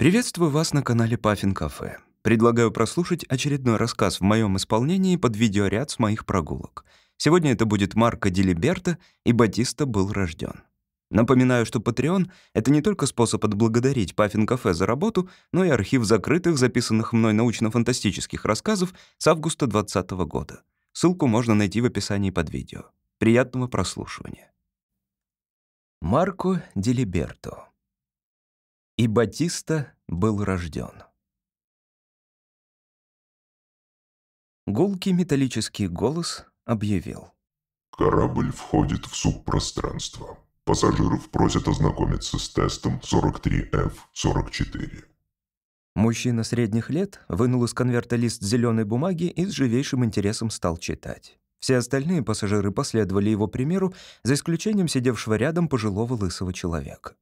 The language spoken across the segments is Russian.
Приветствую вас на канале Паффин Кафе. Предлагаю прослушать очередной рассказ в моем исполнении под видеоряд с моих прогулок. Сегодня это будет Марко Дилиберто и Батиста был рожден. Напоминаю, что Patreon — это не только способ отблагодарить Паффин Кафе за работу, но и архив закрытых, записанных мной научно-фантастических рассказов с августа 2020 года. Ссылку можно найти в описании под видео. Приятного прослушивания. Марко Дилиберто и Батиста был рожден. Гулкий металлический голос объявил. Корабль входит в субпространство. Пассажиров просят ознакомиться с тестом 43F44. Мужчина средних лет вынул из конверта лист зеленой бумаги и с живейшим интересом стал читать. Все остальные пассажиры последовали его примеру, за исключением сидевшего рядом пожилого лысого человека.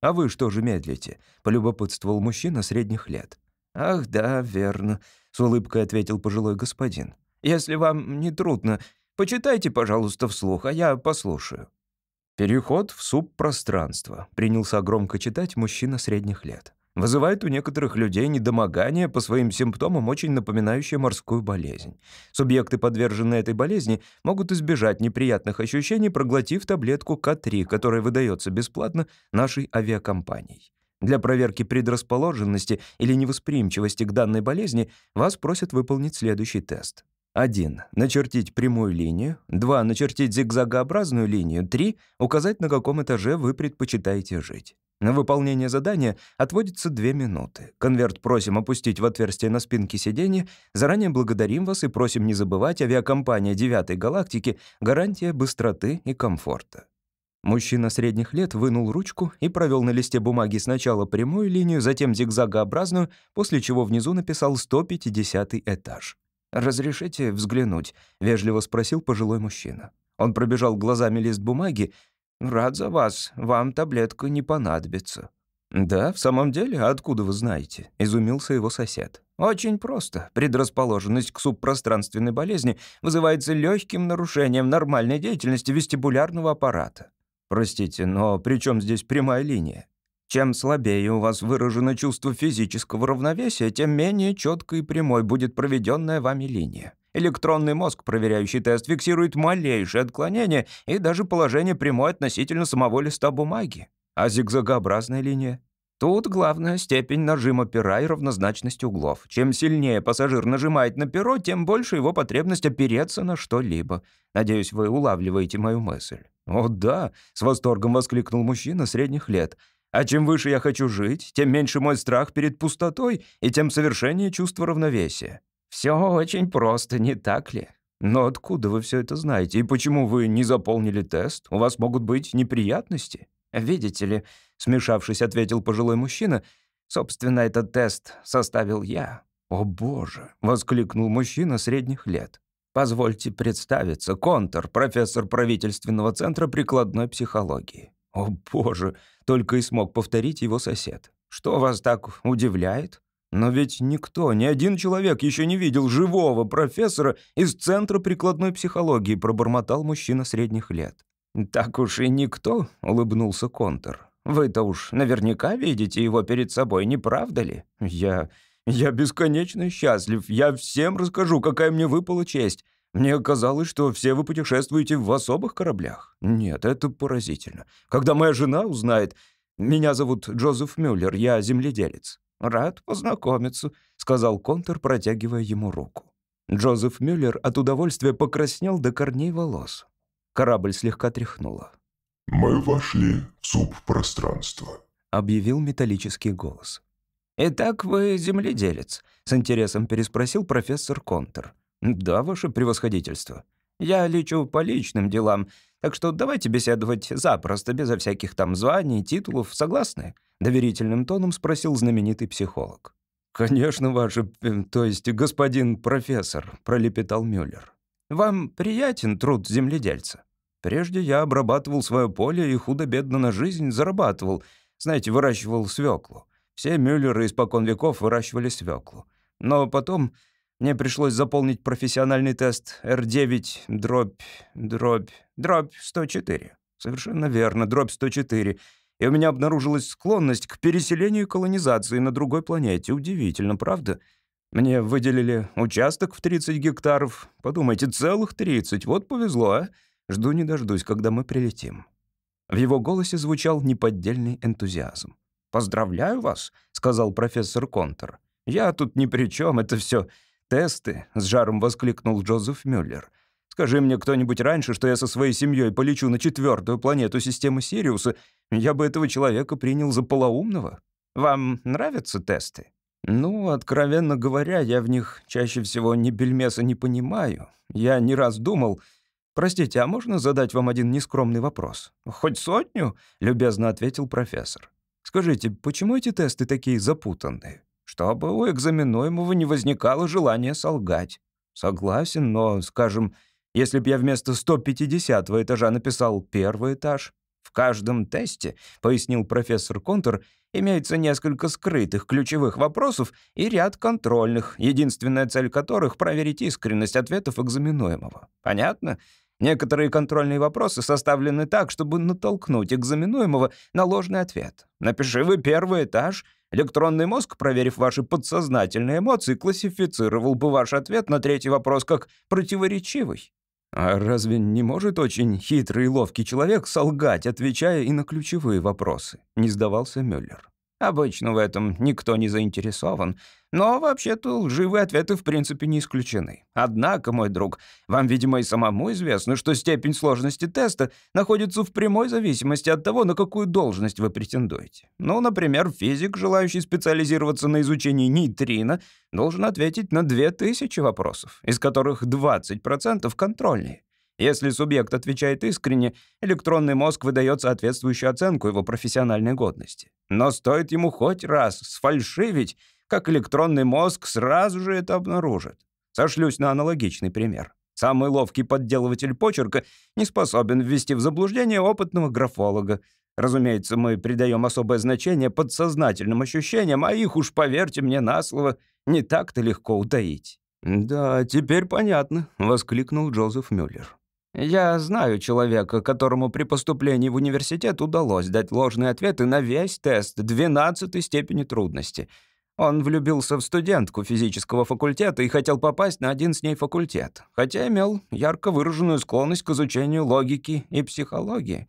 «А вы что же медлите?» — полюбопытствовал мужчина средних лет. «Ах, да, верно», — с улыбкой ответил пожилой господин. «Если вам не трудно, почитайте, пожалуйста, вслух, а я послушаю». «Переход в субпространство», — принялся громко читать мужчина средних лет. Вызывает у некоторых людей недомогание, по своим симптомам очень напоминающее морскую болезнь. Субъекты, подверженные этой болезни, могут избежать неприятных ощущений, проглотив таблетку К3, которая выдается бесплатно нашей авиакомпанией. Для проверки предрасположенности или невосприимчивости к данной болезни вас просят выполнить следующий тест. 1. Начертить прямую линию. 2. Начертить зигзагообразную линию. 3. Указать, на каком этаже вы предпочитаете жить. На выполнение задания отводится две минуты. Конверт просим опустить в отверстие на спинке сиденья. Заранее благодарим вас и просим не забывать авиакомпания «Девятой галактики» гарантия быстроты и комфорта. Мужчина средних лет вынул ручку и провел на листе бумаги сначала прямую линию, затем зигзагообразную, после чего внизу написал 150 этаж. «Разрешите взглянуть?» — вежливо спросил пожилой мужчина. Он пробежал глазами лист бумаги «Рад за вас. Вам таблетка не понадобится». «Да, в самом деле? Откуда вы знаете?» — изумился его сосед. «Очень просто. Предрасположенность к субпространственной болезни вызывается легким нарушением нормальной деятельности вестибулярного аппарата. Простите, но при чем здесь прямая линия? Чем слабее у вас выражено чувство физического равновесия, тем менее четкой и прямой будет проведенная вами линия. Электронный мозг, проверяющий тест, фиксирует малейшие отклонения и даже положение прямой относительно самого листа бумаги. А зигзагообразная линия? Тут главная степень нажима пера и равнозначность углов. Чем сильнее пассажир нажимает на перо, тем больше его потребность опереться на что-либо. Надеюсь, вы улавливаете мою мысль. «О, да!» — с восторгом воскликнул мужчина средних лет. «А чем выше я хочу жить, тем меньше мой страх перед пустотой и тем совершеннее чувство равновесия. Все очень просто, не так ли? Но откуда вы все это знаете? И почему вы не заполнили тест? У вас могут быть неприятности? Видите ли, смешавшись, ответил пожилой мужчина, собственно, этот тест составил я. «О боже!» — воскликнул мужчина средних лет. «Позвольте представиться, Контор, профессор правительственного центра прикладной психологии». «О боже!» — только и смог повторить его сосед. «Что вас так удивляет?» Но ведь никто, ни один человек еще не видел живого профессора из Центра прикладной психологии, пробормотал мужчина средних лет. «Так уж и никто», — улыбнулся Контор. «Вы-то уж наверняка видите его перед собой, не правда ли? Я... я бесконечно счастлив. Я всем расскажу, какая мне выпала честь. Мне казалось, что все вы путешествуете в особых кораблях. Нет, это поразительно. Когда моя жена узнает... Меня зовут Джозеф Мюллер, я земледелец. «Рад познакомиться», — сказал Контор, протягивая ему руку. Джозеф Мюллер от удовольствия покраснел до корней волос. Корабль слегка тряхнуло. «Мы вошли в субпространство», — объявил металлический голос. «Итак, вы земледелец?» — с интересом переспросил профессор Контор. «Да, ваше превосходительство. Я лечу по личным делам, так что давайте беседовать запросто, безо всяких там званий, титулов, согласны?» — доверительным тоном спросил знаменитый психолог. «Конечно, ваше... Э, то есть господин профессор», — пролепетал Мюллер. «Вам приятен труд земледельца? Прежде я обрабатывал свое поле и худо-бедно на жизнь зарабатывал. Знаете, выращивал свеклу. Все Мюллеры испокон веков выращивали свеклу. Но потом мне пришлось заполнить профессиональный тест R9, дробь, дробь, дробь 104. Совершенно верно, дробь 104. и у меня обнаружилась склонность к переселению и колонизации на другой планете. Удивительно, правда? Мне выделили участок в 30 гектаров. Подумайте, целых 30. Вот повезло, а? Жду не дождусь, когда мы прилетим». В его голосе звучал неподдельный энтузиазм. «Поздравляю вас», — сказал профессор Контор. «Я тут ни при чем, это все тесты», — с жаром воскликнул Джозеф Мюллер. «Скажи мне кто-нибудь раньше, что я со своей семьей полечу на четвертую планету системы Сириуса, я бы этого человека принял за полоумного. Вам нравятся тесты?» «Ну, откровенно говоря, я в них чаще всего ни бельмеса не понимаю. Я не раз думал...» «Простите, а можно задать вам один нескромный вопрос?» «Хоть сотню?» — любезно ответил профессор. «Скажите, почему эти тесты такие запутанные?» «Чтобы у экзаменуемого не возникало желания солгать». «Согласен, но, скажем, если б я вместо 150 этажа написал первый этаж...» «В каждом тесте», — пояснил профессор Контур, имеется несколько скрытых ключевых вопросов и ряд контрольных, единственная цель которых — проверить искренность ответов экзаменуемого. Понятно? Некоторые контрольные вопросы составлены так, чтобы натолкнуть экзаменуемого на ложный ответ. Напиши вы первый этаж. Электронный мозг, проверив ваши подсознательные эмоции, классифицировал бы ваш ответ на третий вопрос как противоречивый. А разве не может очень хитрый и ловкий человек солгать, отвечая и на ключевые вопросы? Не сдавался Мюллер. Обычно в этом никто не заинтересован, но вообще-то лживые ответы в принципе не исключены. Однако, мой друг, вам, видимо, и самому известно, что степень сложности теста находится в прямой зависимости от того, на какую должность вы претендуете. Ну, например, физик, желающий специализироваться на изучении нейтрино, должен ответить на 2000 вопросов, из которых 20% контрольные. Если субъект отвечает искренне, электронный мозг выдает соответствующую оценку его профессиональной годности. Но стоит ему хоть раз сфальшивить, как электронный мозг сразу же это обнаружит. Сошлюсь на аналогичный пример. Самый ловкий подделыватель почерка не способен ввести в заблуждение опытного графолога. Разумеется, мы придаем особое значение подсознательным ощущениям, а их уж, поверьте мне на слово, не так-то легко утаить. «Да, теперь понятно», — воскликнул Джозеф Мюллер. Я знаю человека, которому при поступлении в университет удалось дать ложные ответы на весь тест 12 степени трудности. Он влюбился в студентку физического факультета и хотел попасть на один с ней факультет, хотя имел ярко выраженную склонность к изучению логики и психологии.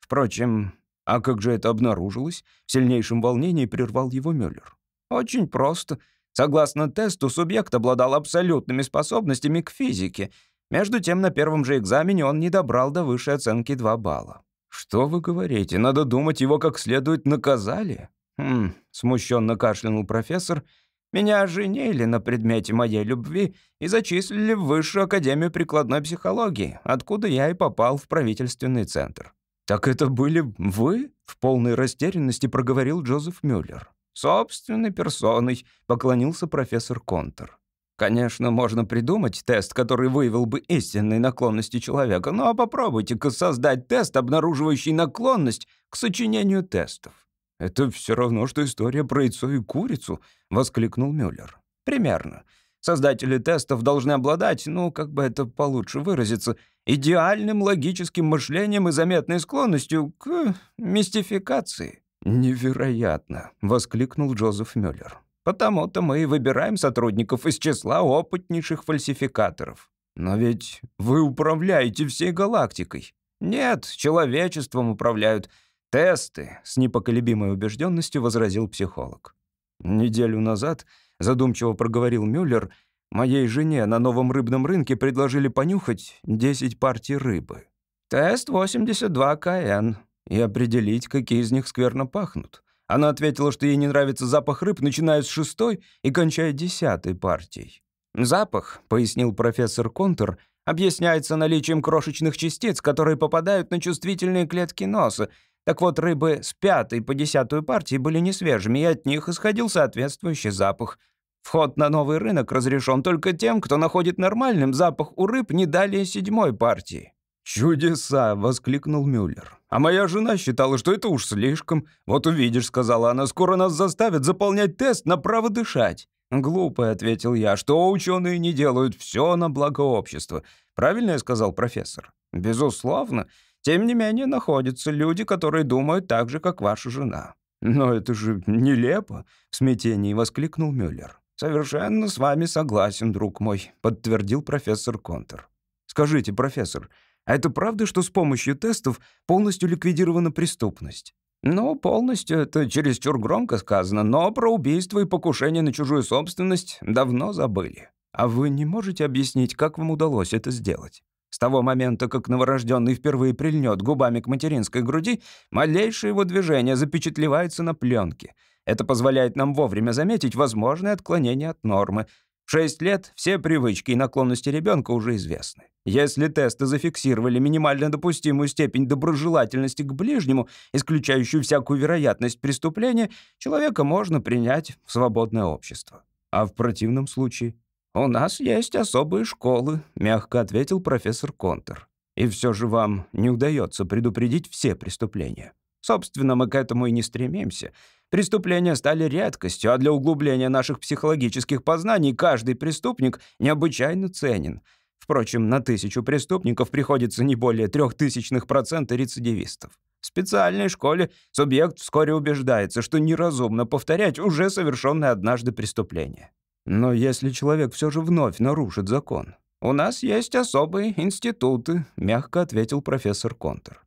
Впрочем, а как же это обнаружилось? В сильнейшем волнении прервал его Мюллер. Очень просто. Согласно тесту, субъект обладал абсолютными способностями к физике — между тем, на первом же экзамене он не добрал до высшей оценки 2 балла. «Что вы говорите? Надо думать, его как следует наказали?» «Хм», — смущенно кашлянул профессор, «меня оженили на предмете моей любви и зачислили в Высшую Академию прикладной психологии, откуда я и попал в правительственный центр». «Так это были вы?» — в полной растерянности проговорил Джозеф Мюллер. «Собственной персоной», — поклонился профессор Контор. Конечно, можно придумать тест, который выявил бы истинные наклонности человека, но попробуйте-ка создать тест, обнаруживающий наклонность к сочинению тестов. «Это все равно, что история про яйцо и курицу», — воскликнул Мюллер. «Примерно. Создатели тестов должны обладать, ну, как бы это получше выразиться, идеальным логическим мышлением и заметной склонностью к мистификации». «Невероятно», — воскликнул Джозеф Мюллер. Потому-то мы и выбираем сотрудников из числа опытнейших фальсификаторов. Но ведь вы управляете всей галактикой. Нет, человечеством управляют. Тесты, с непоколебимой убежденностью возразил психолог. Неделю назад, задумчиво проговорил Мюллер, моей жене на новом рыбном рынке предложили понюхать 10 партий рыбы. Тест 82 КН и определить, какие из них скверно пахнут. Она ответила, что ей не нравится запах рыб, начиная с шестой и кончая десятой партией. «Запах», — пояснил профессор Контур, объясняется наличием крошечных частиц, которые попадают на чувствительные клетки носа. Так вот, рыбы с пятой по десятую партии были несвежими, и от них исходил соответствующий запах. Вход на новый рынок разрешен только тем, кто находит нормальным запах у рыб не далее седьмой партии. «Чудеса!» — воскликнул Мюллер. «А моя жена считала, что это уж слишком. Вот увидишь», — сказала она, — «скоро нас заставят заполнять тест на право дышать». «Глупо», — ответил я, — «что ученые не делают все на благо общества». «Правильно я сказал, профессор?» «Безусловно. Тем не менее, находятся люди, которые думают так же, как ваша жена». «Но это же нелепо!» — в смятении воскликнул Мюллер. «Совершенно с вами согласен, друг мой», — подтвердил профессор Контер. «Скажите, профессор, а это правда, что с помощью тестов полностью ликвидирована преступность?» «Ну, полностью это чересчур громко сказано, но про убийство и покушение на чужую собственность давно забыли. А вы не можете объяснить, как вам удалось это сделать?» С того момента, как новорожденный впервые прильнет губами к материнской груди, малейшее его движение запечатлевается на пленке. Это позволяет нам вовремя заметить возможное отклонение от нормы. В 6 лет все привычки и наклонности ребенка уже известны. Если тесты зафиксировали минимально допустимую степень доброжелательности к ближнему, исключающую всякую вероятность преступления, человека можно принять в свободное общество. А в противном случае «У нас есть особые школы», — мягко ответил профессор Контер. «И все же вам не удается предупредить все преступления. Собственно, мы к этому и не стремимся. Преступления стали редкостью, а для углубления наших психологических познаний каждый преступник необычайно ценен. Впрочем, на тысячу преступников приходится не более трех тысячных процента рецидивистов. В специальной школе субъект вскоре убеждается, что неразумно повторять уже совершенное однажды преступление. Но если человек все же вновь нарушит закон, у нас есть особые институты, мягко ответил профессор Контер.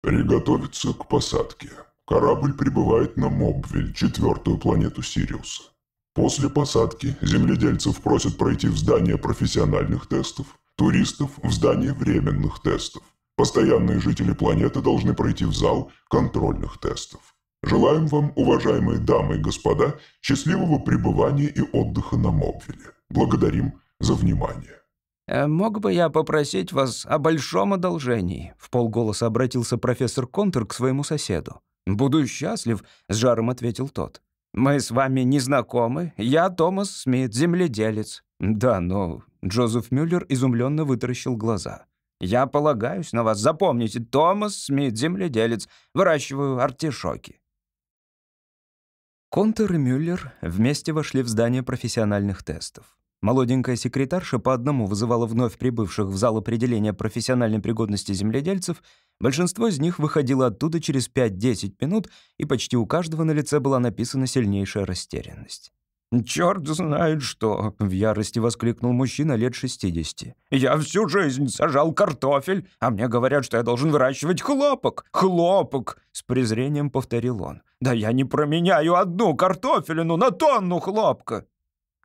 Приготовиться к посадке. Корабль прибывает на Мобвиль, четвертую планету Сириуса. После посадки земледельцев просят пройти в здание профессиональных тестов, туристов в здание временных тестов. Постоянные жители планеты должны пройти в зал контрольных тестов. Желаем вам, уважаемые дамы и господа, счастливого пребывания и отдыха на Мобвиле. Благодарим за внимание. Э, «Мог бы я попросить вас о большом одолжении?» — в полголоса обратился профессор Контер к своему соседу. «Буду счастлив», — с жаром ответил тот. «Мы с вами не знакомы. Я Томас Смит, земледелец». «Да, но...» — Джозеф Мюллер изумленно вытаращил глаза. «Я полагаюсь на вас. Запомните, Томас Смит, земледелец. Выращиваю артишоки». Контер и Мюллер вместе вошли в здание профессиональных тестов. Молоденькая секретарша по одному вызывала вновь прибывших в зал определения профессиональной пригодности земледельцев. Большинство из них выходило оттуда через 5-10 минут, и почти у каждого на лице была написана сильнейшая растерянность. «Чёрт знает что!» — в ярости воскликнул мужчина лет 60. «Я всю жизнь сажал картофель, а мне говорят, что я должен выращивать хлопок! Хлопок!» — с презрением повторил он. «Да я не променяю одну картофелину на тонну хлопка!»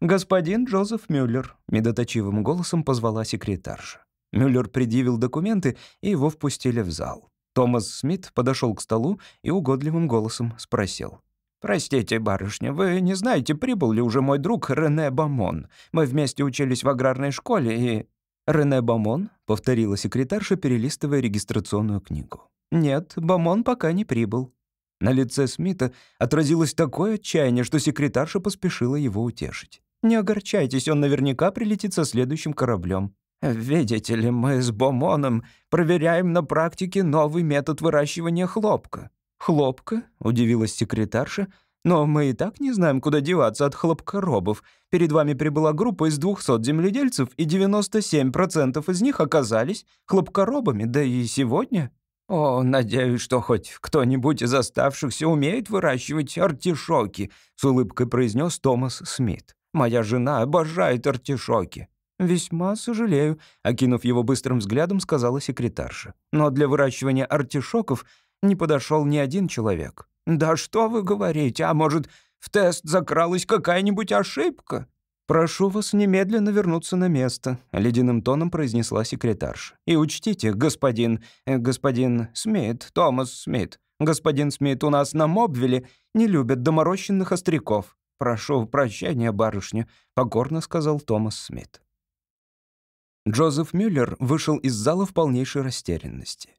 «Господин Джозеф Мюллер», — медоточивым голосом позвала секретарша. Мюллер предъявил документы, и его впустили в зал. Томас Смит подошел к столу и угодливым голосом спросил. «Простите, барышня, вы не знаете, прибыл ли уже мой друг Рене Бамон? Мы вместе учились в аграрной школе и...» «Рене Бамон?» — повторила секретарша, перелистывая регистрационную книгу. «Нет, Бамон пока не прибыл». На лице Смита отразилось такое отчаяние, что секретарша поспешила его утешить. «Не огорчайтесь, он наверняка прилетит со следующим кораблем. Видите ли, мы с Бомоном проверяем на практике новый метод выращивания хлопка. «Хлопка?» — удивилась секретарша. «Но мы и так не знаем, куда деваться от хлопкоробов. Перед вами прибыла группа из 200 земледельцев, и 97% из них оказались хлопкоробами, да и сегодня...» «О, надеюсь, что хоть кто-нибудь из оставшихся умеет выращивать артишоки», — с улыбкой произнес Томас Смит. «Моя жена обожает артишоки». «Весьма сожалею», — окинув его быстрым взглядом, сказала секретарша. «Но для выращивания артишоков не подошел ни один человек. «Да что вы говорите? А может, в тест закралась какая-нибудь ошибка?» «Прошу вас немедленно вернуться на место», — ледяным тоном произнесла секретарша. «И учтите, господин... Э, господин Смит, Томас Смит, господин Смит, у нас на Мобвиле не любят доморощенных остряков. Прошу прощения, барышня», — покорно сказал Томас Смит. Джозеф Мюллер вышел из зала в полнейшей растерянности.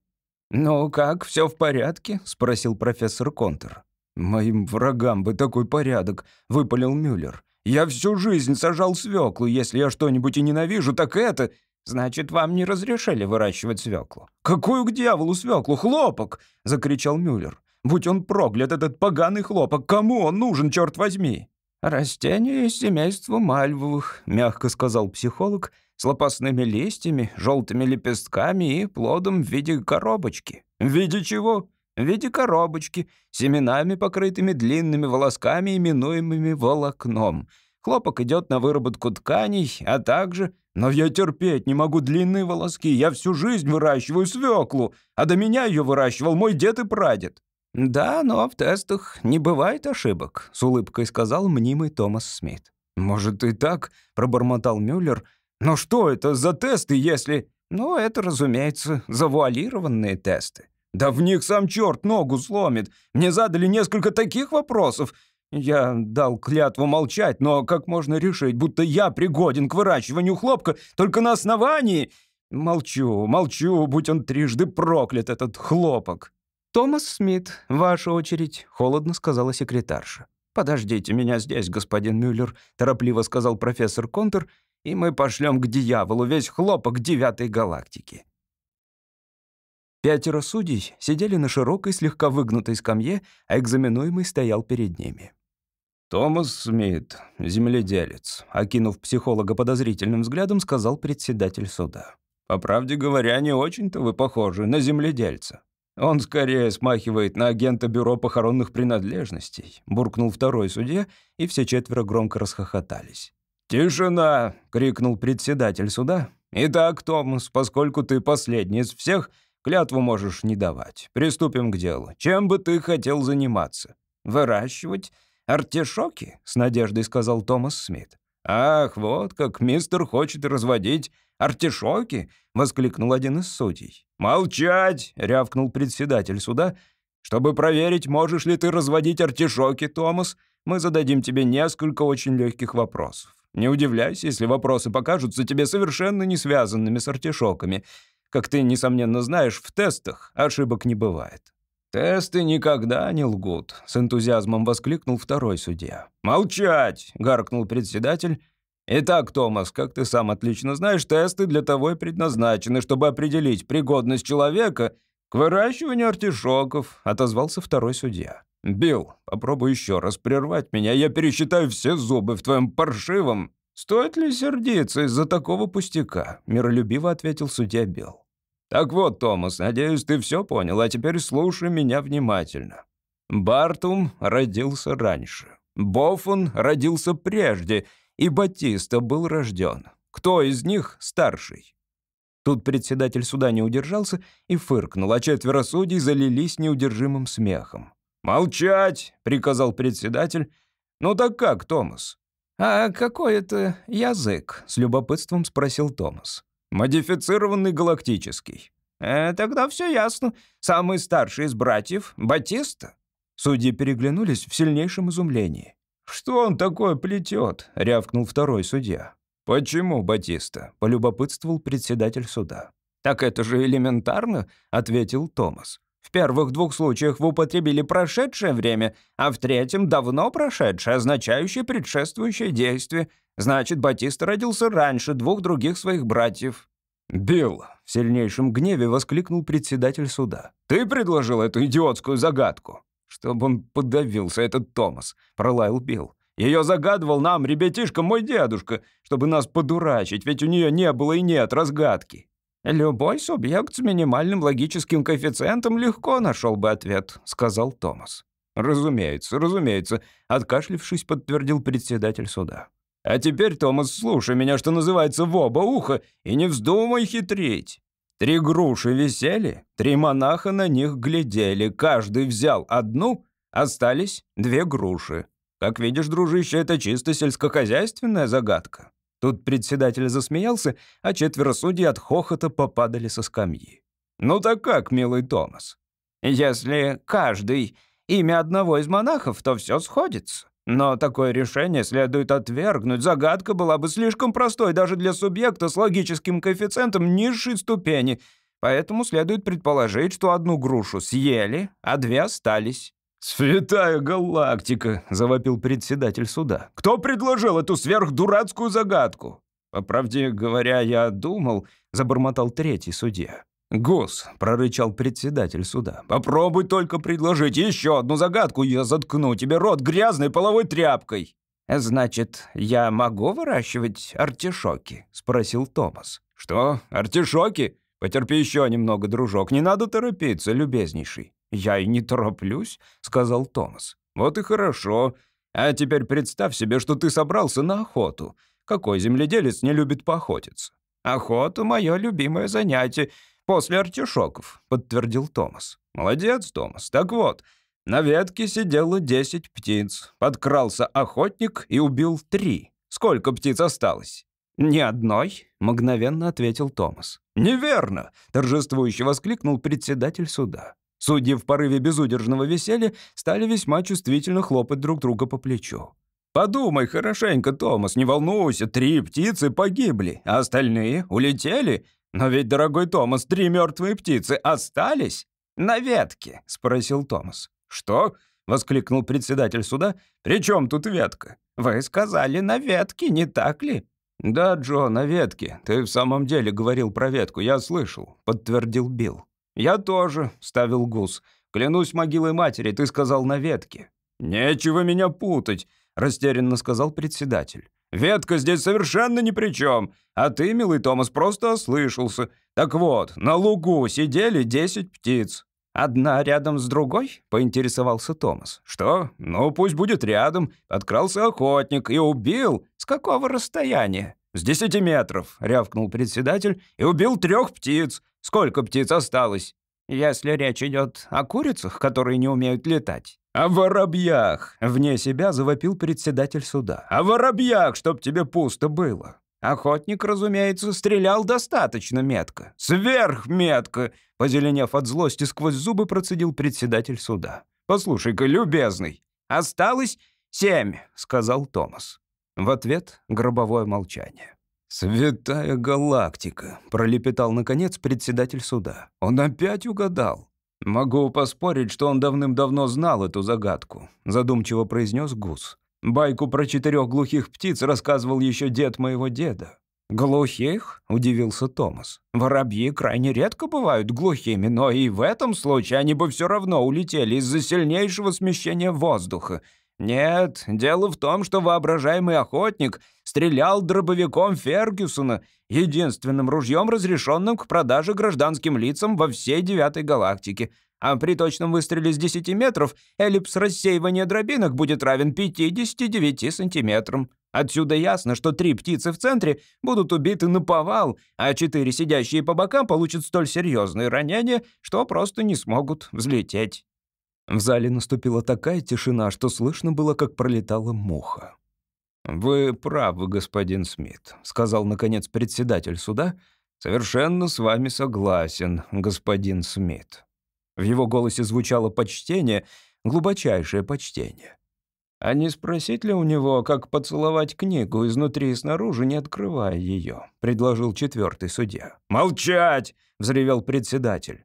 «Ну как, все в порядке?» — спросил профессор Контер. «Моим врагам бы такой порядок», — выпалил Мюллер. «Я всю жизнь сажал свеклу. Если я что-нибудь и ненавижу, так это...» «Значит, вам не разрешили выращивать свеклу?» «Какую к дьяволу свеклу? Хлопок!» — закричал Мюллер. «Будь он проклят, этот поганый хлопок! Кому он нужен, черт возьми?» «Растение из семейства мальвовых», — мягко сказал психолог, с лопастными листьями, желтыми лепестками и плодом в виде коробочки. В виде чего? В виде коробочки, семенами, покрытыми длинными волосками, именуемыми волокном. Хлопок идет на выработку тканей, а также... Но я терпеть не могу длинные волоски. Я всю жизнь выращиваю свеклу, а до меня ее выращивал мой дед и прадед. «Да, но в тестах не бывает ошибок», — с улыбкой сказал мнимый Томас Смит. «Может, и так?» — пробормотал Мюллер — но что это за тесты, если... Ну, это, разумеется, завуалированные тесты. Да в них сам черт ногу сломит. Мне задали несколько таких вопросов. Я дал клятву молчать, но как можно решить, будто я пригоден к выращиванию хлопка только на основании... Молчу, молчу, будь он трижды проклят, этот хлопок. «Томас Смит, ваша очередь», — холодно сказала секретарша. «Подождите меня здесь, господин Мюллер», — торопливо сказал профессор Контер и мы пошлем к дьяволу весь хлопок девятой галактики». Пятеро судей сидели на широкой, слегка выгнутой скамье, а экзаменуемый стоял перед ними. «Томас Смит, земледелец», — окинув психолога подозрительным взглядом, сказал председатель суда. «По правде говоря, не очень-то вы похожи на земледельца. Он скорее смахивает на агента бюро похоронных принадлежностей», — буркнул второй судья, и все четверо громко расхохотались. «Тишина!» — крикнул председатель суда. «Итак, Томас, поскольку ты последний из всех, клятву можешь не давать. Приступим к делу. Чем бы ты хотел заниматься?» «Выращивать артишоки?» — с надеждой сказал Томас Смит. «Ах, вот как мистер хочет разводить артишоки!» — воскликнул один из судей. «Молчать!» — рявкнул председатель суда. «Чтобы проверить, можешь ли ты разводить артишоки, Томас, мы зададим тебе несколько очень легких вопросов. Не удивляйся, если вопросы покажутся тебе совершенно не связанными с артишоками. Как ты, несомненно, знаешь, в тестах ошибок не бывает. «Тесты никогда не лгут», — с энтузиазмом воскликнул второй судья. «Молчать!» — гаркнул председатель. «Итак, Томас, как ты сам отлично знаешь, тесты для того и предназначены, чтобы определить пригодность человека к выращиванию артишоков», — отозвался второй судья. «Билл, попробуй еще раз прервать меня, я пересчитаю все зубы в твоем паршивом...» «Стоит ли сердиться из-за такого пустяка?» — миролюбиво ответил судья Билл. «Так вот, Томас, надеюсь, ты все понял, а теперь слушай меня внимательно. Бартум родился раньше, Боффун родился прежде, и Батиста был рожден. Кто из них старший?» Тут председатель суда не удержался и фыркнул, а четверо судей залились неудержимым смехом. «Молчать!» — приказал председатель. «Ну так как, Томас?» «А какой это язык?» — с любопытством спросил Томас. «Модифицированный галактический». «Э, «Тогда все ясно. Самый старший из братьев — Батиста». Судьи переглянулись в сильнейшем изумлении. «Что он такое плетет?» — рявкнул второй судья. «Почему Батиста?» — полюбопытствовал председатель суда. «Так это же элементарно», — ответил Томас. В первых двух случаях вы употребили прошедшее время, а в третьем — давно прошедшее, означающее предшествующее действие. Значит, Батиста родился раньше двух других своих братьев». «Билл!» — в сильнейшем гневе воскликнул председатель суда. «Ты предложил эту идиотскую загадку!» «Чтобы он подавился, этот Томас!» — пролаял Билл. «Ее загадывал нам, ребятишка, мой дедушка, чтобы нас подурачить, ведь у нее не было и нет разгадки». «Любой субъект с минимальным логическим коэффициентом легко нашел бы ответ», — сказал Томас. «Разумеется, разумеется», — откашлившись, подтвердил председатель суда. «А теперь, Томас, слушай меня, что называется, в оба уха, и не вздумай хитрить. Три груши висели, три монаха на них глядели, каждый взял одну, остались две груши. Как видишь, дружище, это чисто сельскохозяйственная загадка. Тут председатель засмеялся, а четверо судей от хохота попадали со скамьи. «Ну так как, милый Томас? Если каждый имя одного из монахов, то все сходится. Но такое решение следует отвергнуть. Загадка была бы слишком простой даже для субъекта с логическим коэффициентом низшей ступени, поэтому следует предположить, что одну грушу съели, а две остались. «Святая галактика!» — завопил председатель суда. «Кто предложил эту сверхдурацкую загадку?» «По правде говоря, я думал...» — забормотал третий судья. «Гус», — прорычал председатель суда, — «попробуй только предложить еще одну загадку, я заткну тебе рот грязной половой тряпкой». «Значит, я могу выращивать артишоки?» — спросил Томас. «Что? Артишоки? Потерпи еще немного, дружок. Не надо торопиться, любезнейший». «Я и не тороплюсь», — сказал Томас. «Вот и хорошо. А теперь представь себе, что ты собрался на охоту. Какой земледелец не любит поохотиться?» «Охота — мое любимое занятие. После артишоков», — подтвердил Томас. «Молодец, Томас. Так вот, на ветке сидело десять птиц. Подкрался охотник и убил три. Сколько птиц осталось? «Ни одной», — мгновенно ответил Томас. «Неверно!» — торжествующе воскликнул председатель суда. Судьи в порыве безудержного веселья стали весьма чувствительно хлопать друг друга по плечу. «Подумай хорошенько, Томас, не волнуйся, три птицы погибли, а остальные улетели. Но ведь, дорогой Томас, три мертвые птицы остались?» «На ветке?» — спросил Томас. «Что?» — воскликнул председатель суда. «При чем тут ветка?» «Вы сказали на ветке, не так ли?» «Да, Джо, на ветке. Ты в самом деле говорил про ветку, я слышал», — подтвердил Билл. «Я тоже», — ставил Гус. «Клянусь могилой матери, ты сказал на ветке». «Нечего меня путать», — растерянно сказал председатель. «Ветка здесь совершенно ни при чем, а ты, милый Томас, просто ослышался. Так вот, на лугу сидели десять птиц. «Одна рядом с другой?» — поинтересовался Томас. «Что? Ну, пусть будет рядом. Подкрался охотник и убил. С какого расстояния?» «С десяти метров», — рявкнул председатель, «и убил трех птиц. Сколько птиц осталось?» «Если речь идет о курицах, которые не умеют летать». «О воробьях!» — вне себя завопил председатель суда. «О воробьях, чтоб тебе пусто было!» Охотник, разумеется, стрелял достаточно метко. Сверхметко! Позеленев от злости сквозь зубы, процедил председатель суда. «Послушай-ка, любезный, осталось семь», — сказал Томас. В ответ гробовое молчание. «Святая галактика», — пролепетал, наконец, председатель суда. «Он опять угадал». «Могу поспорить, что он давным-давно знал эту загадку», — задумчиво произнес Гус. Байку про четырех глухих птиц рассказывал еще дед моего деда. «Глухих?» — удивился Томас. «Воробьи крайне редко бывают глухими, но и в этом случае они бы все равно улетели из-за сильнейшего смещения воздуха. Нет, дело в том, что воображаемый охотник стрелял дробовиком Фергюсона, единственным ружьем, разрешенным к продаже гражданским лицам во всей девятой галактике а при точном выстреле с 10 метров эллипс рассеивания дробинок будет равен 59 сантиметрам. Отсюда ясно, что три птицы в центре будут убиты на повал, а четыре сидящие по бокам получат столь серьезные ранения, что просто не смогут взлететь. В зале наступила такая тишина, что слышно было, как пролетала муха. «Вы правы, господин Смит», — сказал, наконец, председатель суда. «Совершенно с вами согласен, господин Смит». В его голосе звучало почтение, глубочайшее почтение. А не спросить ли у него, как поцеловать книгу изнутри и снаружи, не открывая ее? Предложил четвертый судья. «Молчать!» — взревел председатель.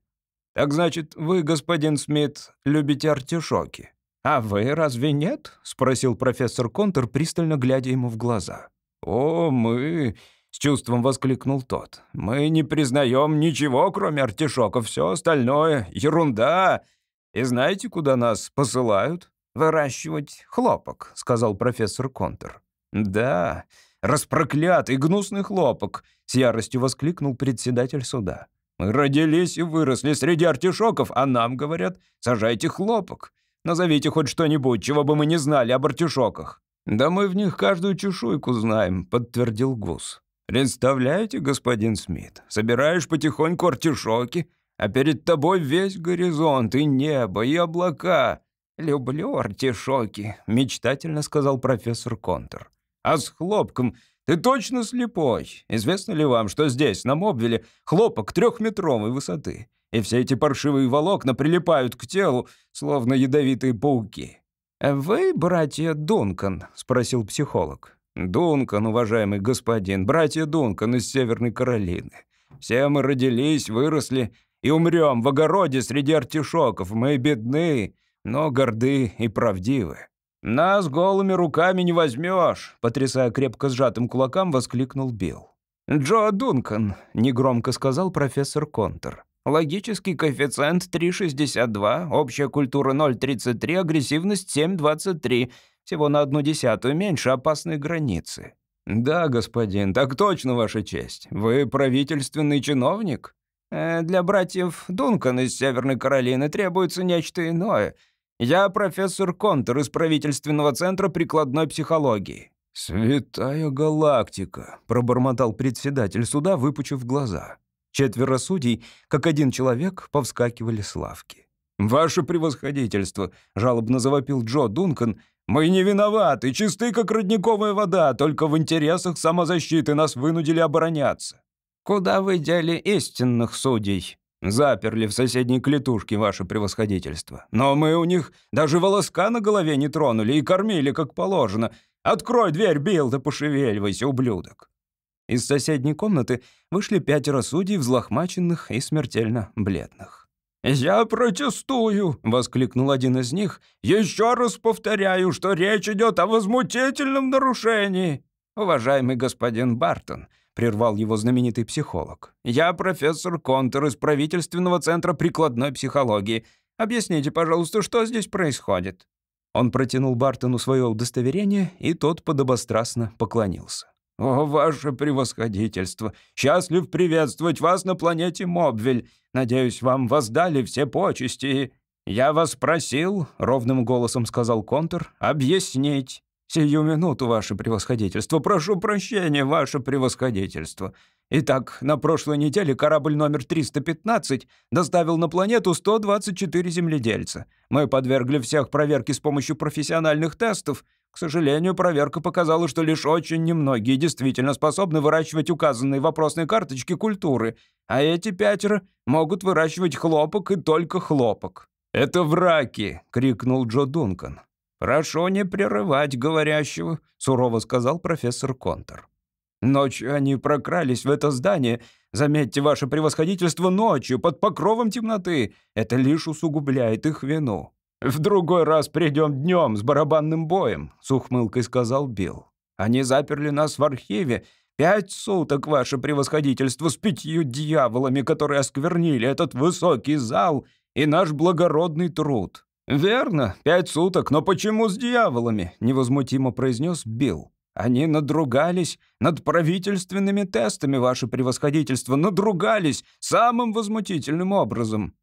«Так значит, вы, господин Смит, любите артишоки?» «А вы разве нет?» — спросил профессор Контор, пристально глядя ему в глаза. «О, мы...» С чувством воскликнул тот. «Мы не признаем ничего, кроме артишоков. Все остальное — ерунда. И знаете, куда нас посылают?» «Выращивать хлопок», — сказал профессор Контер. «Да, распроклятый гнусный хлопок», — с яростью воскликнул председатель суда. «Мы родились и выросли среди артишоков, а нам говорят, сажайте хлопок. Назовите хоть что-нибудь, чего бы мы не знали об артишоках». «Да мы в них каждую чешуйку знаем», — подтвердил Гус. «Представляете, господин Смит, собираешь потихоньку артишоки, а перед тобой весь горизонт, и небо, и облака. Люблю артишоки», — мечтательно сказал профессор Контор. «А с хлопком ты точно слепой. Известно ли вам, что здесь, на Мобвиле, хлопок трехметровой высоты, и все эти паршивые волокна прилипают к телу, словно ядовитые пауки?» «Вы, братья Дункан?» — спросил психолог. Дункан, уважаемый господин, братья Дункан из Северной Каролины. Все мы родились, выросли и умрем в огороде среди артишоков. Мы бедны, но горды и правдивы. Нас голыми руками не возьмешь, потрясая крепко сжатым кулаком, воскликнул Билл. «Джо Дункан», — негромко сказал профессор Контер. «Логический коэффициент 3,62, общая культура 0,33, агрессивность 7,23. всего на одну десятую меньше опасной границы». «Да, господин, так точно, Ваша честь. Вы правительственный чиновник?» э, «Для братьев Дункан из Северной Каролины требуется нечто иное. Я профессор Контор из правительственного центра прикладной психологии». «Святая галактика», — пробормотал председатель суда, выпучив глаза. Четверо судей, как один человек, повскакивали с лавки. «Ваше превосходительство», — жалобно завопил Джо Дункан, «мы не виноваты, чисты, как родниковая вода, только в интересах самозащиты нас вынудили обороняться». «Куда вы дели истинных судей?» «Заперли в соседней клетушке, ваше превосходительство. Но мы у них даже волоска на голове не тронули и кормили, как положено. Открой дверь, Билл, да пошевеливайся, ублюдок». Из соседней комнаты вышли пятеро судей, взлохмаченных и смертельно бледных. «Я протестую!» — воскликнул один из них. «Еще раз повторяю, что речь идет о возмутительном нарушении!» «Уважаемый господин Бартон», — прервал его знаменитый психолог, «я профессор Контер из правительственного центра прикладной психологии. Объясните, пожалуйста, что здесь происходит?» Он протянул Бартону свое удостоверение, и тот подобострастно поклонился. «О, ваше превосходительство! Счастлив приветствовать вас на планете Мобвель. Надеюсь, вам воздали все почести. Я вас просил, — ровным голосом сказал Контур, — объяснить. Сию минуту, ваше превосходительство. Прошу прощения, ваше превосходительство. Итак, на прошлой неделе корабль номер 315 доставил на планету 124 земледельца. Мы подвергли всех проверке с помощью профессиональных тестов, к сожалению, проверка показала, что лишь очень немногие действительно способны выращивать указанные вопросной карточки культуры, а эти пятеро могут выращивать хлопок и только хлопок. «Это враки!» — крикнул Джо Дункан. «Прошу не прерывать говорящего», — сурово сказал профессор Контор. «Ночью они прокрались в это здание. Заметьте, ваше превосходительство, ночью, под покровом темноты. Это лишь усугубляет их вину. «В другой раз придем днем с барабанным боем», — с ухмылкой сказал Билл. «Они заперли нас в архиве. Пять суток, ваше превосходительство, с пятью дьяволами, которые осквернили этот высокий зал и наш благородный труд». «Верно, пять суток, но почему с дьяволами?» — невозмутимо произнес Билл. «Они надругались над правительственными тестами, ваше превосходительство, надругались самым возмутительным образом.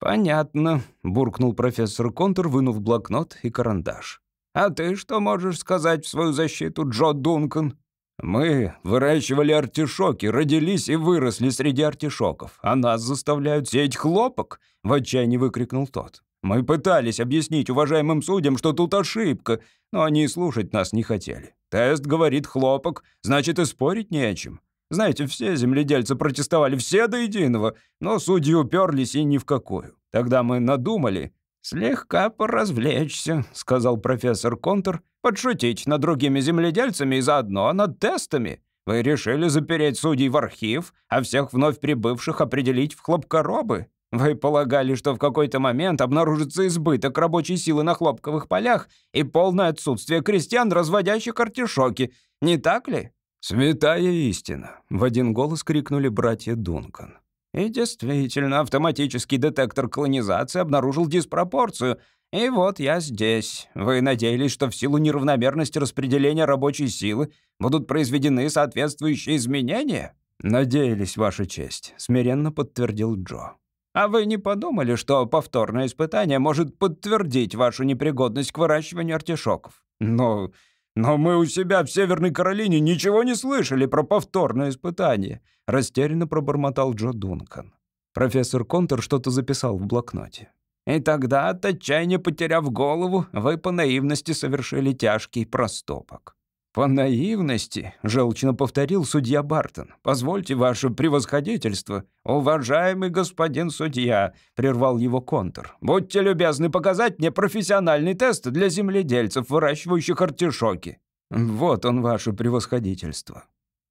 «Понятно», — буркнул профессор Контур, вынув блокнот и карандаш. «А ты что можешь сказать в свою защиту, Джо Дункан?» «Мы выращивали артишоки, родились и выросли среди артишоков, а нас заставляют сеять хлопок!» — в отчаянии выкрикнул тот. «Мы пытались объяснить уважаемым судьям, что тут ошибка, но они слушать нас не хотели. Тест говорит хлопок, значит и спорить не о чем. Знаете, все земледельцы протестовали, все до единого, но судьи уперлись и ни в какую. Тогда мы надумали слегка поразвлечься, сказал профессор Контур, подшутить над другими земледельцами и заодно над тестами. Вы решили запереть судей в архив, а всех вновь прибывших определить в хлопкоробы. Вы полагали, что в какой-то момент обнаружится избыток рабочей силы на хлопковых полях и полное отсутствие крестьян, разводящих артишоки, не так ли? «Святая истина!» — в один голос крикнули братья Дункан. И действительно, автоматический детектор колонизации обнаружил диспропорцию. И вот я здесь. Вы надеялись, что в силу неравномерности распределения рабочей силы будут произведены соответствующие изменения? Надеялись, Ваша честь, смиренно подтвердил Джо. А вы не подумали, что повторное испытание может подтвердить вашу непригодность к выращиванию артишоков? Но «Но мы у себя в Северной Каролине ничего не слышали про повторное испытание», — растерянно пробормотал Джо Дункан. Профессор Контор что-то записал в блокноте. «И тогда, от отчаяния потеряв голову, вы по наивности совершили тяжкий проступок. «По наивности», — желчно повторил судья Бартон. «Позвольте ваше превосходительство». «Уважаемый господин судья», — прервал его контур. «Будьте любезны показать мне профессиональный тест для земледельцев, выращивающих артишоки». «Вот он, ваше превосходительство».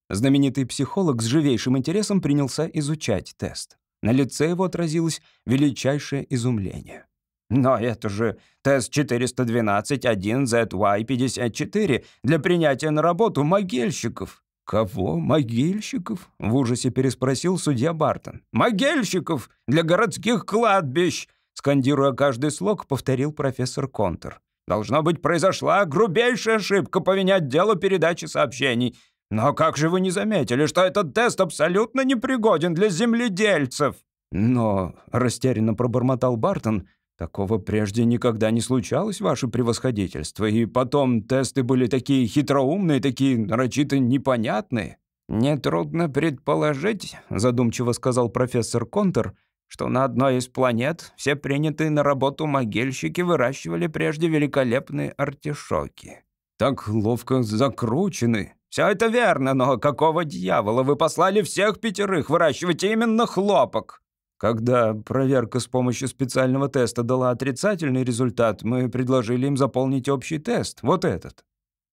Знаменитый психолог с живейшим интересом принялся изучать тест. На лице его отразилось величайшее изумление. Но это же ТЭС-412-1ZY-54 для принятия на работу могильщиков. «Кого? Могильщиков?» — в ужасе переспросил судья Бартон. «Могильщиков! Для городских кладбищ!» Скандируя каждый слог, повторил профессор Контор. Должно быть, произошла грубейшая ошибка по вине отдела передачи сообщений. Но как же вы не заметили, что этот тест абсолютно непригоден для земледельцев?» «Но», — растерянно пробормотал Бартон, «такого прежде никогда не случалось, ваше превосходительство, и потом тесты были такие хитроумные, такие нарочито непонятные». «Нетрудно предположить», — задумчиво сказал профессор Контер, «что на одной из планет все принятые на работу могильщики выращивали прежде великолепные артишоки». «Так ловко закручены», «Все это верно, но какого дьявола вы послали всех пятерых выращивать именно хлопок?» Когда проверка с помощью специального теста дала отрицательный результат, мы предложили им заполнить общий тест, вот этот.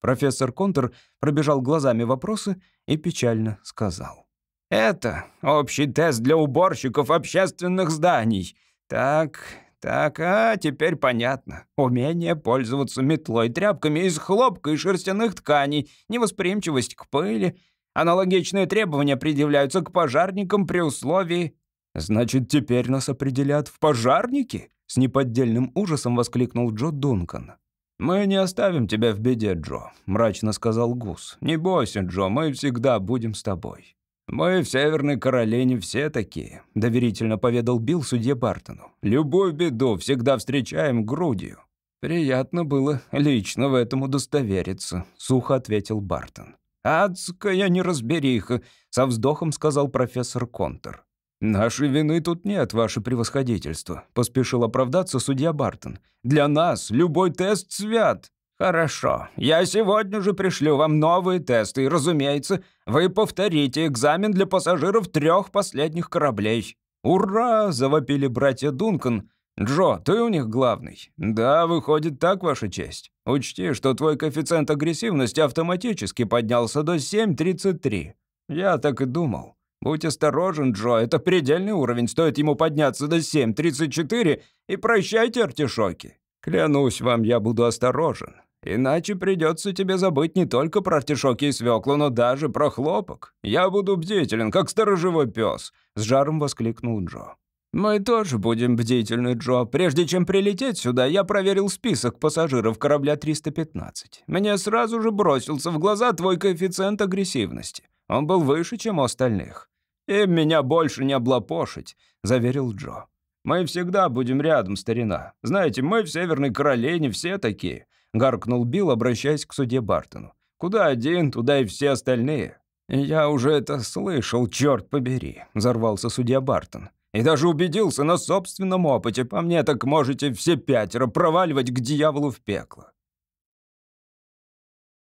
Профессор Контер пробежал глазами вопросы и печально сказал. «Это общий тест для уборщиков общественных зданий. Так, так, а теперь понятно. Умение пользоваться метлой, тряпками из хлопка и шерстяных тканей, невосприимчивость к пыли. Аналогичные требования предъявляются к пожарникам при условии «Значит, теперь нас определят в пожарники?» С неподдельным ужасом воскликнул Джо Дункан. «Мы не оставим тебя в беде, Джо», — мрачно сказал Гус. «Не бойся, Джо, мы всегда будем с тобой». «Мы в Северной Каролине все такие», — доверительно поведал Билл судье Бартону. «Любую беду всегда встречаем грудью». «Приятно было лично в этом удостовериться», — сухо ответил Бартон. «Адская неразбериха», — со вздохом сказал профессор Контер. «Нашей вины тут нет, ваше превосходительство», — поспешил оправдаться судья Бартон. «Для нас любой тест свят». «Хорошо. Я сегодня же пришлю вам новые тесты, и, разумеется, вы повторите экзамен для пассажиров трех последних кораблей». «Ура!» — завопили братья Дункан. «Джо, ты у них главный». «Да, выходит так, ваша честь. Учти, что твой коэффициент агрессивности автоматически поднялся до 7,33». «Я так и думал». Будь осторожен, Джо, это предельный уровень, стоит ему подняться до 7.34, и прощайте артишоки. Клянусь вам, я буду осторожен. Иначе придется тебе забыть не только про артишоки и свеклу, но даже про хлопок. Я буду бдителен, как сторожевой пес», — с жаром воскликнул Джо. «Мы тоже будем бдительны, Джо. Прежде чем прилететь сюда, я проверил список пассажиров корабля 315. Мне сразу же бросился в глаза твой коэффициент агрессивности. Он был выше, чем у остальных. «И меня больше не облапошить», — заверил Джо. «Мы всегда будем рядом, старина. Знаете, мы в Северной Каролине все такие», — гаркнул Билл, обращаясь к суде Бартону. «Куда один, туда и все остальные». «Я уже это слышал, черт побери», — взорвался судья Бартон. «И даже убедился на собственном опыте. По мне так можете все пятеро проваливать к дьяволу в пекло».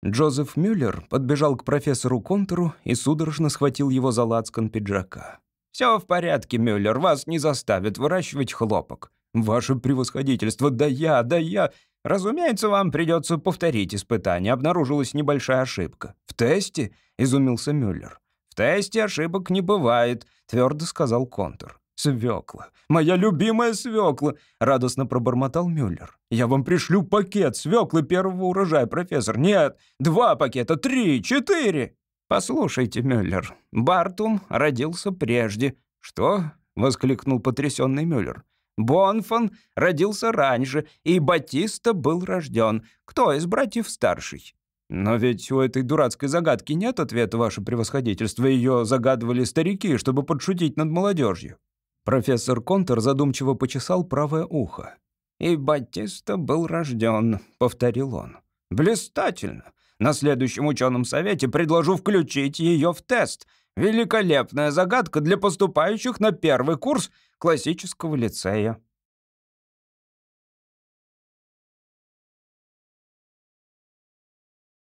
Джозеф Мюллер подбежал к профессору Контеру и судорожно схватил его за лацкан пиджака. «Все в порядке, Мюллер, вас не заставят выращивать хлопок. Ваше превосходительство, да я, да я. Разумеется, вам придется повторить испытание. Обнаружилась небольшая ошибка. В тесте?» — изумился Мюллер. «В тесте ошибок не бывает», — твердо сказал Контур. «Свекла! Моя любимая свекла!» — радостно пробормотал Мюллер. «Я вам пришлю пакет свеклы первого урожая, профессор. Нет, два пакета, три, четыре!» «Послушайте, Мюллер, Бартум родился прежде». «Что?» — воскликнул потрясенный Мюллер. «Бонфан родился раньше, и Батиста был рожден. Кто из братьев старший?» «Но ведь у этой дурацкой загадки нет ответа, ваше превосходительство. Ее загадывали старики, чтобы подшутить над молодежью». Профессор Контер задумчиво почесал правое ухо. «И Батиста был рожден», — повторил он. «Блистательно. На следующем ученом совете предложу включить ее в тест. Великолепная загадка для поступающих на первый курс классического лицея».